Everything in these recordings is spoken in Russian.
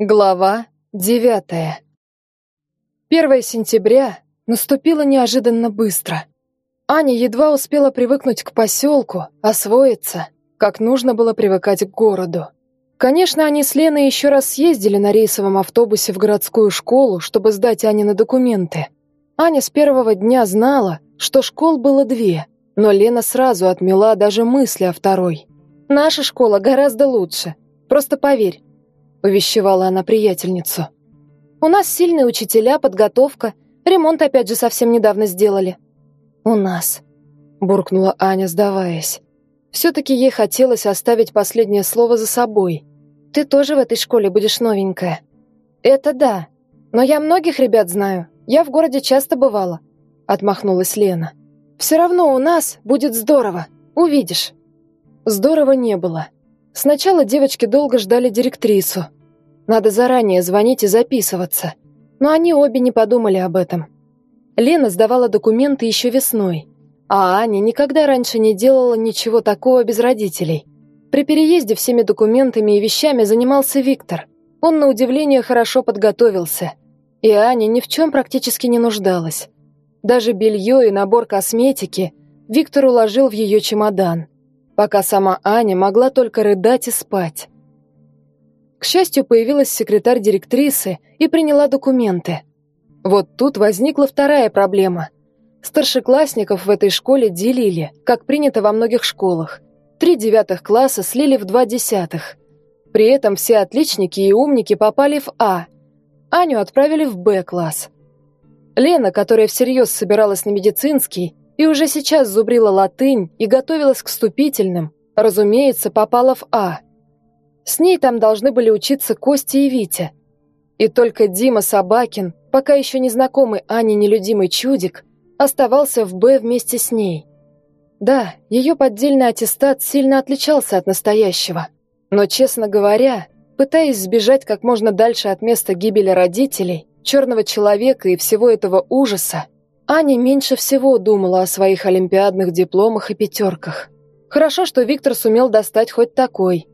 Глава девятая. 1 сентября наступило неожиданно быстро. Аня едва успела привыкнуть к поселку, освоиться, как нужно было привыкать к городу. Конечно, они с Леной еще раз съездили на рейсовом автобусе в городскую школу, чтобы сдать Ане на документы. Аня с первого дня знала, что школ было две, но Лена сразу отмела даже мысли о второй. «Наша школа гораздо лучше. Просто поверь, увещевала она приятельницу. «У нас сильные учителя, подготовка, ремонт опять же совсем недавно сделали». «У нас», — буркнула Аня, сдаваясь. Все-таки ей хотелось оставить последнее слово за собой. «Ты тоже в этой школе будешь новенькая». «Это да, но я многих ребят знаю, я в городе часто бывала», — отмахнулась Лена. «Все равно у нас будет здорово, увидишь». Здорово не было. Сначала девочки долго ждали директрису. Надо заранее звонить и записываться. Но они обе не подумали об этом. Лена сдавала документы еще весной, а Аня никогда раньше не делала ничего такого без родителей. При переезде всеми документами и вещами занимался Виктор. Он, на удивление, хорошо подготовился. И Аня ни в чем практически не нуждалась. Даже белье и набор косметики Виктор уложил в ее чемодан – пока сама Аня могла только рыдать и спать. К счастью, появилась секретарь директрисы и приняла документы. Вот тут возникла вторая проблема. Старшеклассников в этой школе делили, как принято во многих школах. Три девятых класса слили в два десятых. При этом все отличники и умники попали в А. Аню отправили в Б-класс. Лена, которая всерьез собиралась на медицинский, и уже сейчас зубрила латынь и готовилась к вступительным, разумеется, попала в А. С ней там должны были учиться Костя и Витя. И только Дима Собакин, пока еще незнакомый Ане нелюдимый чудик, оставался в Б вместе с ней. Да, ее поддельный аттестат сильно отличался от настоящего. Но, честно говоря, пытаясь сбежать как можно дальше от места гибели родителей, черного человека и всего этого ужаса, Аня меньше всего думала о своих олимпиадных дипломах и пятерках. Хорошо, что Виктор сумел достать хоть такой.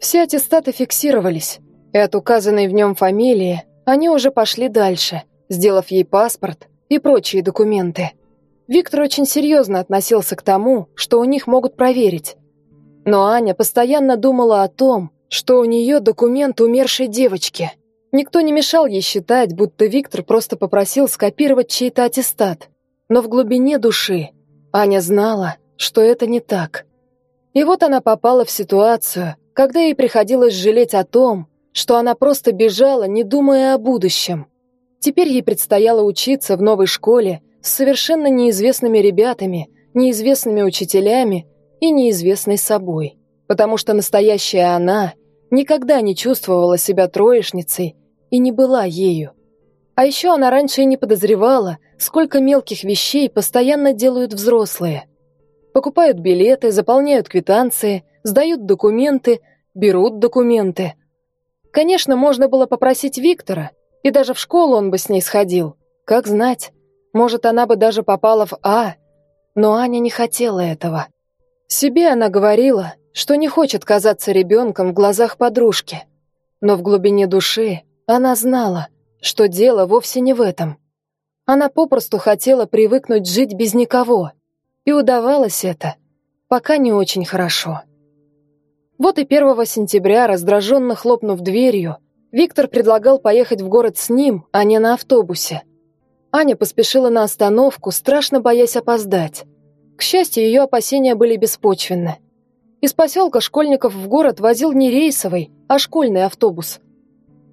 Все аттестаты фиксировались, и от указанной в нем фамилии они уже пошли дальше, сделав ей паспорт и прочие документы. Виктор очень серьезно относился к тому, что у них могут проверить. Но Аня постоянно думала о том, что у нее документ умершей девочки – Никто не мешал ей считать, будто Виктор просто попросил скопировать чей-то аттестат. Но в глубине души Аня знала, что это не так. И вот она попала в ситуацию, когда ей приходилось жалеть о том, что она просто бежала, не думая о будущем. Теперь ей предстояло учиться в новой школе с совершенно неизвестными ребятами, неизвестными учителями и неизвестной собой. Потому что настоящая она никогда не чувствовала себя троечницей и не была ею. А еще она раньше и не подозревала, сколько мелких вещей постоянно делают взрослые. Покупают билеты, заполняют квитанции, сдают документы, берут документы. Конечно, можно было попросить Виктора, и даже в школу он бы с ней сходил. Как знать, может, она бы даже попала в А, но Аня не хотела этого. Себе она говорила, что не хочет казаться ребенком в глазах подружки, но в глубине души она знала, что дело вовсе не в этом. Она попросту хотела привыкнуть жить без никого, и удавалось это, пока не очень хорошо. Вот и 1 сентября, раздраженно хлопнув дверью, Виктор предлагал поехать в город с ним, а не на автобусе. Аня поспешила на остановку, страшно боясь опоздать. К счастью, ее опасения были беспочвенны. Из поселка школьников в город возил не рейсовый, а школьный автобус –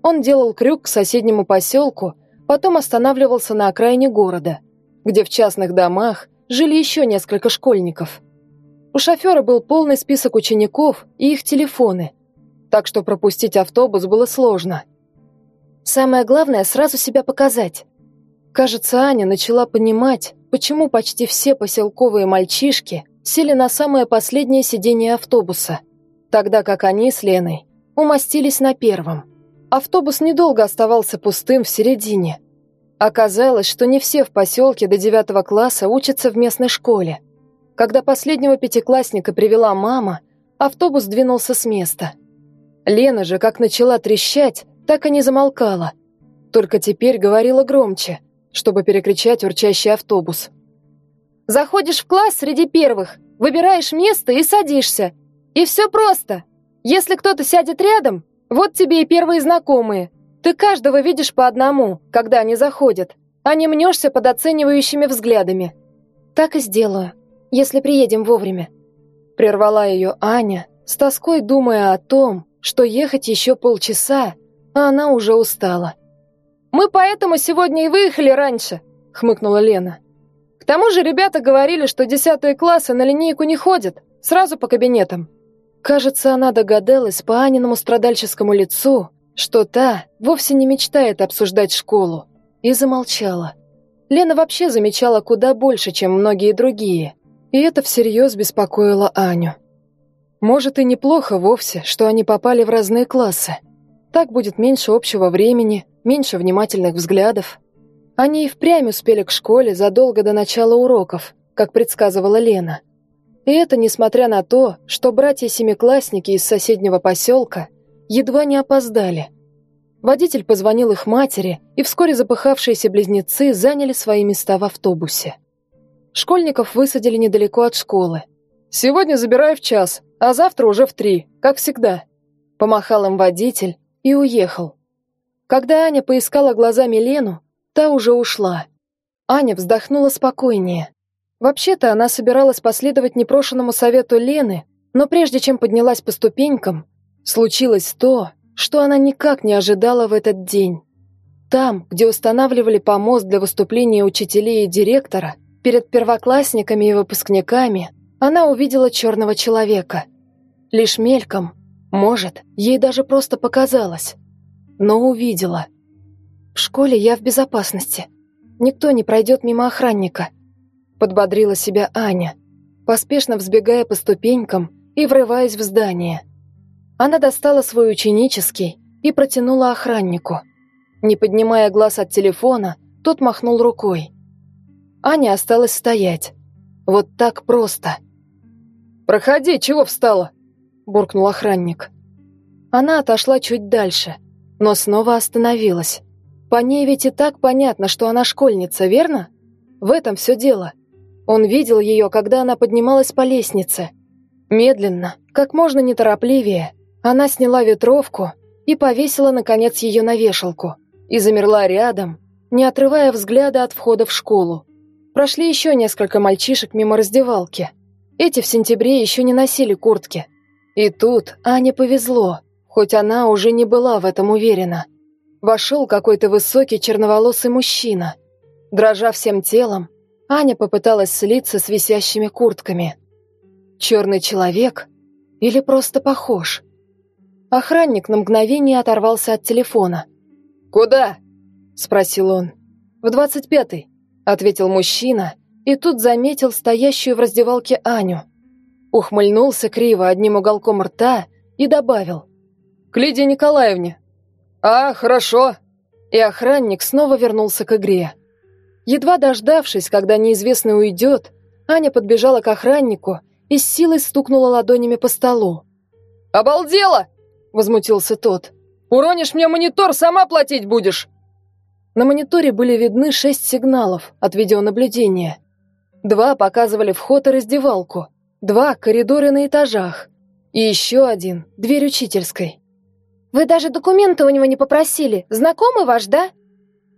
он делал крюк к соседнему поселку, потом останавливался на окраине города, где в частных домах жили еще несколько школьников. У шофера был полный список учеников и их телефоны, так что пропустить автобус было сложно. Самое главное – сразу себя показать. Кажется, Аня начала понимать, почему почти все поселковые мальчишки сели на самое последнее сиденье автобуса, тогда как они с Леной умостились на первом – Автобус недолго оставался пустым в середине. Оказалось, что не все в поселке до девятого класса учатся в местной школе. Когда последнего пятиклассника привела мама, автобус двинулся с места. Лена же, как начала трещать, так и не замолкала. Только теперь говорила громче, чтобы перекричать урчащий автобус. «Заходишь в класс среди первых, выбираешь место и садишься. И все просто. Если кто-то сядет рядом, вот тебе и первые знакомые. Ты каждого видишь по одному, когда они заходят, а не мнешься под оценивающими взглядами. Так и сделаю, если приедем вовремя. Прервала ее Аня, с тоской думая о том, что ехать еще полчаса, а она уже устала. «Мы поэтому сегодня и выехали раньше», — хмыкнула Лена. «К тому же ребята говорили, что десятые классы на линейку не ходят, сразу по кабинетам». Кажется, она догадалась по Аниному страдальческому лицу, что та вовсе не мечтает обсуждать школу, и замолчала. Лена вообще замечала куда больше, чем многие другие, и это всерьез беспокоило Аню. Может, и неплохо вовсе, что они попали в разные классы. Так будет меньше общего времени, меньше внимательных взглядов. Они и впрямь успели к школе задолго до начала уроков, как предсказывала Лена. И это несмотря на то, что братья-семиклассники из соседнего поселка едва не опоздали. Водитель позвонил их матери, и вскоре запыхавшиеся близнецы заняли свои места в автобусе. Школьников высадили недалеко от школы. «Сегодня забираю в час, а завтра уже в три, как всегда». Помахал им водитель и уехал. Когда Аня поискала глазами Лену, та уже ушла. Аня вздохнула спокойнее. Вообще-то она собиралась последовать непрошенному совету Лены, но прежде чем поднялась по ступенькам, случилось то, что она никак не ожидала в этот день. Там, где устанавливали помост для выступления учителей и директора, перед первоклассниками и выпускниками, она увидела черного человека. Лишь мельком, может, ей даже просто показалось, но увидела. В школе я в безопасности. Никто не пройдет мимо охранника. Подбодрила себя Аня, поспешно взбегая по ступенькам и врываясь в здание. Она достала свой ученический и протянула охраннику. Не поднимая глаз от телефона, тот махнул рукой. Аня осталась стоять. Вот так просто. «Проходи, чего встала?» – буркнул охранник. Она отошла чуть дальше, но снова остановилась. По ней ведь и так понятно, что она школьница, верно? В этом все дело. Он видел ее, когда она поднималась по лестнице. Медленно, как можно неторопливее, она сняла ветровку и повесила, наконец, ее на вешалку. И замерла рядом, не отрывая взгляда от входа в школу. Прошли еще несколько мальчишек мимо раздевалки – эти в сентябре еще не носили куртки. И тут Ане повезло, хоть она уже не была в этом уверена. Вошел какой-то высокий черноволосый мужчина. Дрожа всем телом, Аня попыталась слиться с висящими куртками. Черный человек или просто похож? Охранник на мгновение оторвался от телефона. «Куда?» – спросил он. «В двадцать пятый», – ответил мужчина и тут заметил стоящую в раздевалке Аню. Ухмыльнулся криво одним уголком рта и добавил. «К Лидии Николаевне». «А, хорошо». И охранник снова вернулся к игре. Едва дождавшись, когда неизвестный уйдет, Аня подбежала к охраннику и с силой стукнула ладонями по столу. «Обалдела!» – возмутился тот. «Уронишь мне монитор, сама платить будешь!» На мониторе были видны шесть сигналов от видеонаблюдения. Два показывали вход и раздевалку, два — коридоры на этажах, и еще один — дверь учительской. «Вы даже документы у него не попросили. Знакомый ваш, да?»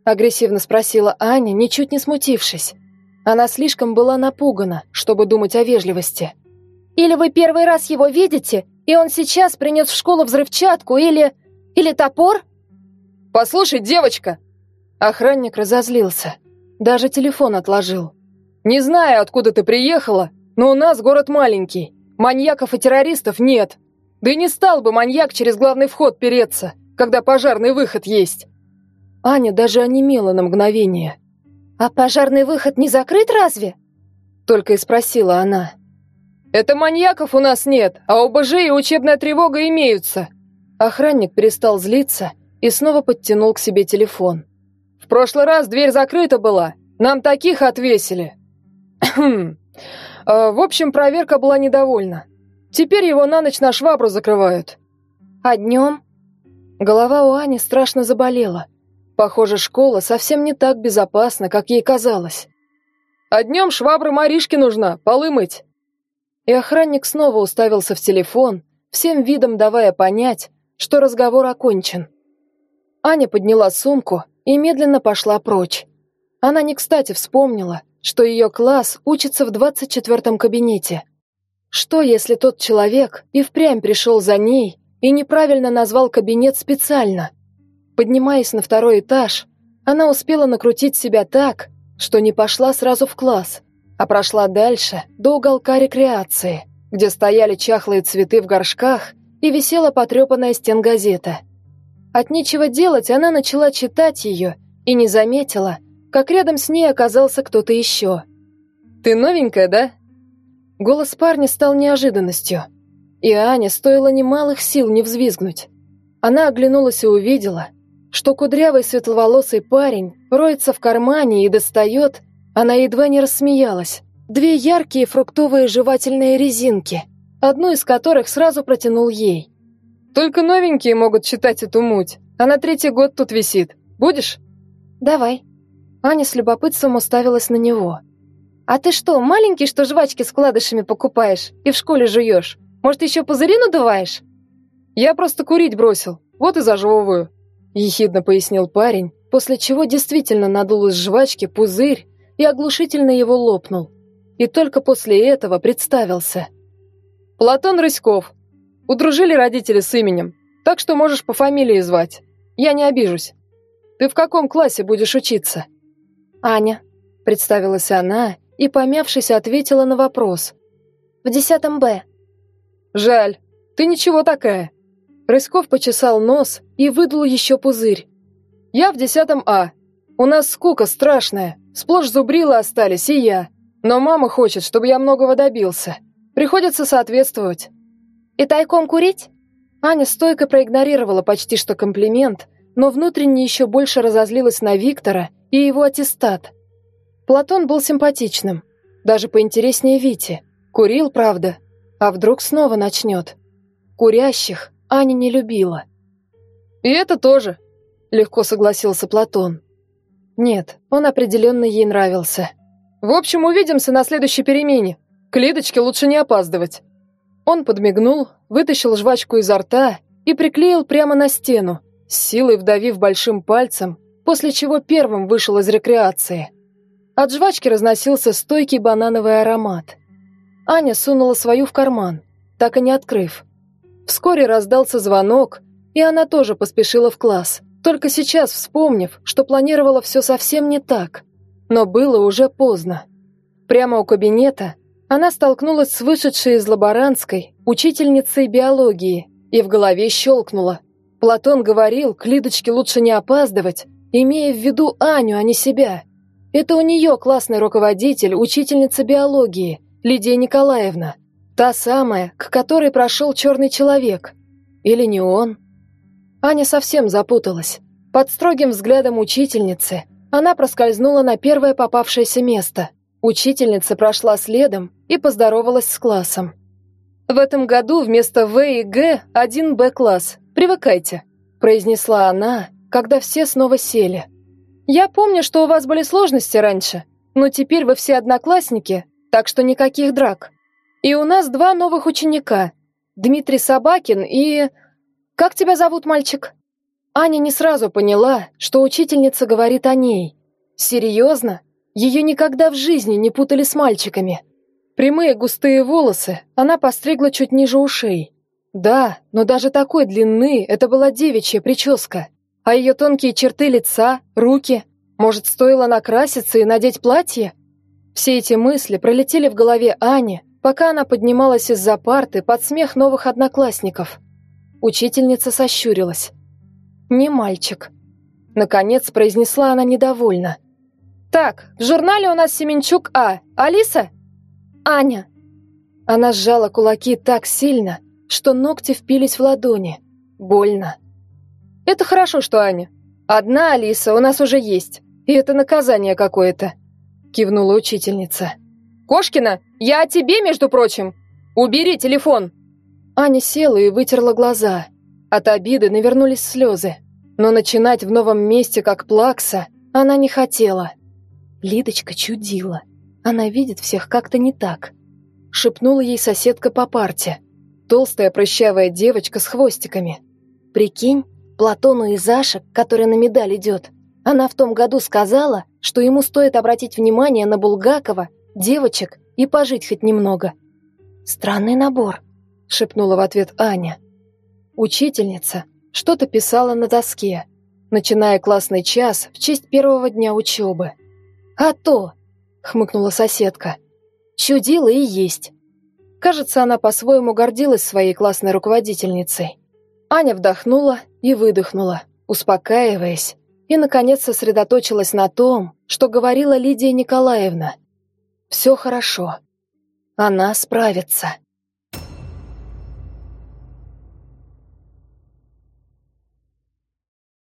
Агрессивно спросила Аня, ничуть не смутившись. Она слишком была напугана, чтобы думать о вежливости. «Или вы первый раз его видите, и он сейчас принес в школу взрывчатку, или... или топор?» «Послушай, девочка!» Охранник разозлился. Даже телефон отложил. Не знаю, откуда ты приехала, но у нас город маленький. Маньяков и террористов нет. Да и не стал бы маньяк через главный вход переться, когда пожарный выход есть. Аня даже онемела на мгновение. «А пожарный выход не закрыт разве?» Только и спросила она. «Это маньяков у нас нет, а ОБЖ и учебная тревога имеются». Охранник перестал злиться и снова подтянул к себе телефон. «В прошлый раз дверь закрыта была, нам таких отвесили». А, в общем, проверка была недовольна. Теперь его на ночь на швабру закрывают. А днем? Голова у Ани страшно заболела. Похоже, школа совсем не так безопасна, как ей казалось. «А днем швабра Маришке нужна, полы мыть!» И охранник снова уставился в телефон, всем видом давая понять, что разговор окончен. Аня подняла сумку и медленно пошла прочь. Она не кстати вспомнила, что ее класс учится в 24-м кабинете. Что, если тот человек и впрямь пришел за ней и неправильно назвал кабинет специально? Поднимаясь на второй этаж, она успела накрутить себя так, что не пошла сразу в класс, а прошла дальше, до уголка рекреации, где стояли чахлые цветы в горшках и висела потрепанная стенгазета. От нечего делать она начала читать ее и не заметила, как рядом с ней оказался кто-то еще. «Ты новенькая, да?» Голос парня стал неожиданностью, и Ане стоило немалых сил не взвизгнуть. Она оглянулась и увидела, что кудрявый светловолосый парень роется в кармане и достает, она едва не рассмеялась, две яркие фруктовые жевательные резинки, одну из которых сразу протянул ей. «Только новенькие могут читать эту муть, а на третий год тут висит. Будешь?» «Давай». Аня с любопытством уставилась на него. «А ты что, маленький, что жвачки с кладышами покупаешь и в школе жуешь? Может, еще пузыри надуваешь?» «Я просто курить бросил, вот и зажевываю», — ехидно пояснил парень, после чего действительно надул из жвачки пузырь и оглушительно его лопнул. И только после этого представился. «Платон Рыськов. Удружили родители с именем, так что можешь по фамилии звать. Я не обижусь. Ты в каком классе будешь учиться?» «Аня», — представилась она и, помявшись, ответила на вопрос. «В десятом Б». «Жаль, ты ничего такая». Рысков почесал нос и выдул еще пузырь. «Я в десятом А. У нас скука страшная, сплошь зубрила остались и я. Но мама хочет, чтобы я многого добился. Приходится соответствовать». «И тайком курить?» Аня стойко проигнорировала почти что комплимент, но внутренне еще больше разозлилась на Виктора и его аттестат. Платон был симпатичным, даже поинтереснее Вити. Курил, правда. А вдруг снова начнет? Курящих Аня не любила. «И это тоже», — легко согласился Платон. Нет, он определенно ей нравился. «В общем, увидимся на следующей перемене. К Лидочке лучше не опаздывать». Он подмигнул, вытащил жвачку изо рта и приклеил прямо на стену, с силой вдавив большим пальцем, после чего первым вышел из рекреации. От жвачки разносился стойкий банановый аромат. Аня сунула свою в карман, так и не открыв. Вскоре раздался звонок, и она тоже поспешила в класс, только сейчас вспомнив, что планировала все совсем не так. Но было уже поздно. Прямо у кабинета она столкнулась с вышедшей из лаборантской учительницей биологии и в голове щелкнула. Платон говорил, к Лидочке лучше не опаздывать, имея в виду Аню, а не себя. Это у нее классный руководитель, учительница биологии, Лидия Николаевна. Та самая, к которой прошел черный человек. Или не он? Аня совсем запуталась. Под строгим взглядом учительницы она проскользнула на первое попавшееся место. Учительница прошла следом и поздоровалась с классом. «В этом году вместо В и Г один Б-класс. Привыкайте», – произнесла она, когда все снова сели. Я помню, что у вас были сложности раньше, но теперь вы все одноклассники, так что никаких драк. И у нас два новых ученика. Дмитрий Собакин и... Как тебя зовут, мальчик? Аня не сразу поняла, что учительница говорит о ней. Серьезно? Ее никогда в жизни не путали с мальчиками. Прямые густые волосы она постригла чуть ниже ушей. Да, но даже такой длины это была девичья прическа. А ее тонкие черты лица, руки? Может, стоило накраситься и надеть платье? Все эти мысли пролетели в голове Ани, пока она поднималась из-за парты под смех новых одноклассников. Учительница сощурилась. «Не мальчик». Наконец произнесла она недовольно. «Так, в журнале у нас Семенчук А. Алиса?» «Аня». Она сжала кулаки так сильно, что ногти впились в ладони. Больно. «Это хорошо, что Аня. Одна Алиса у нас уже есть, и это наказание какое-то», — кивнула учительница. «Кошкина, я о тебе, между прочим. Убери телефон!» Аня села и вытерла глаза. От обиды навернулись слезы. Но начинать в новом месте, как плакса, она не хотела. Лидочка чудила. Она видит всех как-то не так. Шепнула ей соседка по парте. Толстая прыщавая девочка с хвостиками. Прикинь, Платону и Заше, который на медаль идет, она в том году сказала, что ему стоит обратить внимание на Булгакова, девочек и пожить хоть немного. «Странный набор», — шепнула в ответ Аня. Учительница что-то писала на доске, начиная классный час в честь первого дня учебы. «А то!» — хмыкнула соседка. «Чудила и есть». Кажется, она по-своему гордилась своей классной руководительницей. Аня вдохнула и выдохнула, успокаиваясь, и, наконец, сосредоточилась на том, что говорила Лидия Николаевна. «Все хорошо. Она справится».